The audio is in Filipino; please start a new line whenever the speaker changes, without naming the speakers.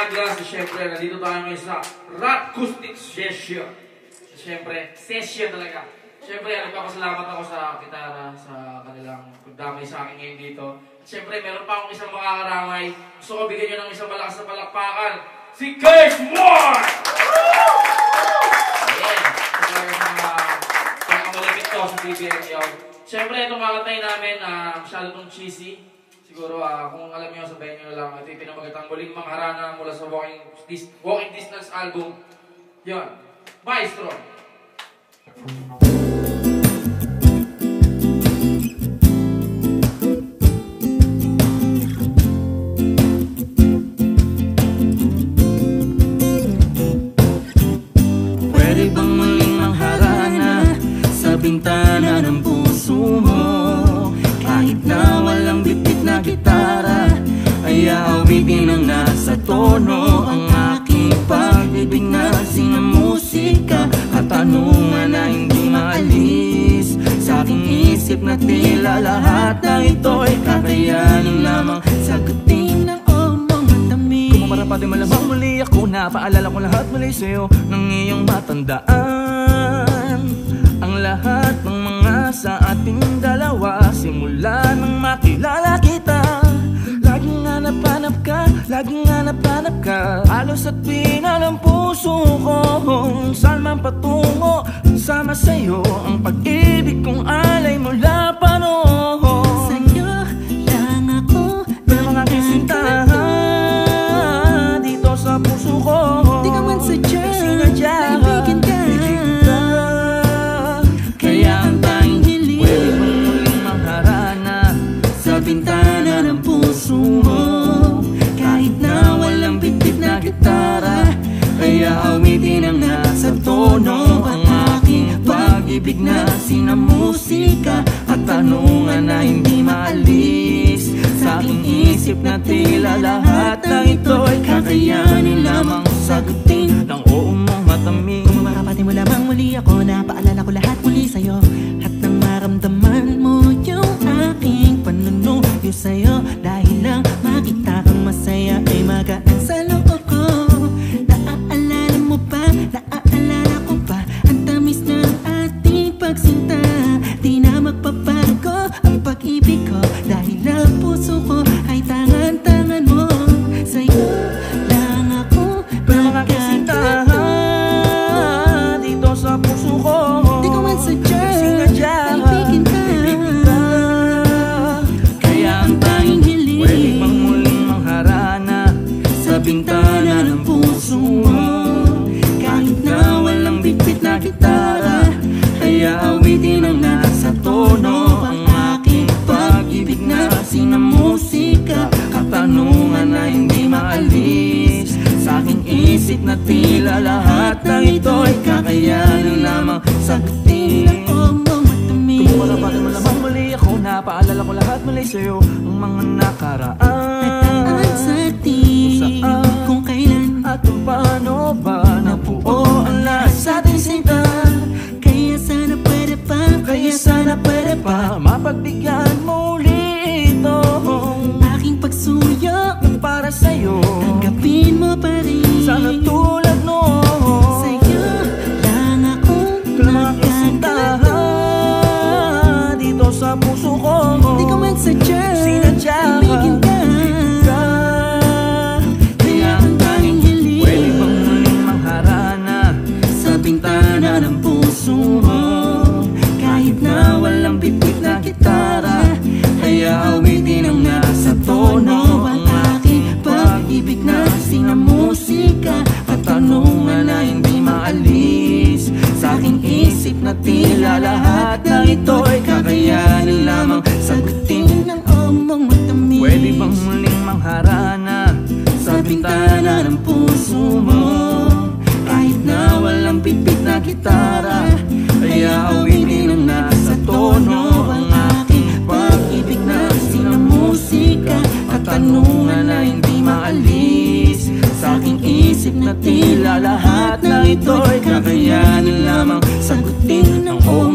umaga. So, syempre, nandito tayo ngayon sa Acoustic Session. So, syempre, session talaga. Syempre, nagpapasalamat ako sa kitara, sa kanilang pagdamay sa akin ngayon dito. Syempre, meron pa akong isang makakaramay. Gusto ko bigyan nyo ng isang malakas na palakpakan. Si Case Moore! Ayan. Talaga sa mga pinakamalapit ko sa BBM yun. Syempre, itong kakatay namin, uh, masyado itong cheesy. Siguro, ah, kung alam niyo, sabihin niyo lang, ito yung pinamagatang muling mangharana mula sa Walking, Dis- Walking Distance album. Yun. Maestro.
Pwede bang muling mangharana Sa bintana ng puso mo gitara. Ay aawitin ang nasa tono Ang aking pag-ibig na sinamusika. Katanungan na hindi maalis. Sa aking isip na tila lahat ng ito Ay kakayanin lamang. Sagutin ng omong matamis Kung marapati malamang muli ako Napaalala ko lahat muli sa'yo Ng iyong matandaan. Ang lahat ng mga sa ating dalawa Simula ka, laging hanap-hanap ka Halos at pinal ang puso ko. Kung saan man patungo Sama sa'yo ang pag-ibig kong alay mula pa noon.
Sa'yo lang ako
May mga kisintahan Dito sa puso ko.
Di ka man sadya
Sinadya
Kaibigan ka.
bintana ng puso mo pag-ibig na sinamusika At tanungan na hindi maalis. Sa aking isip na tila lahat ng ito Ay kakayanin lamang sagutin Ng oo mong matamis.
Kung marapati mo lamang muli ako Napaalala ko lahat muli sa'yo. At nang maramdaman mo yung aking panunuyo sa'yo Dahil lang makita kang
lahat ng ito Ay kakayanin lamang. Sagutin
Oh, mo matamis
kung wala pa rin malamang muli ako Napaalala ko lahat muli sa'yo. Ang mga nakaraan.
At sa atin
saan?
Kung kailan.
At kung paano ba Nabuo ang lahat sa ating Dito sa puso ko katanungan na hindi maalis. Sa aking isip na tila lahat na ito'y kakayanin lamang. Sagutin ng oo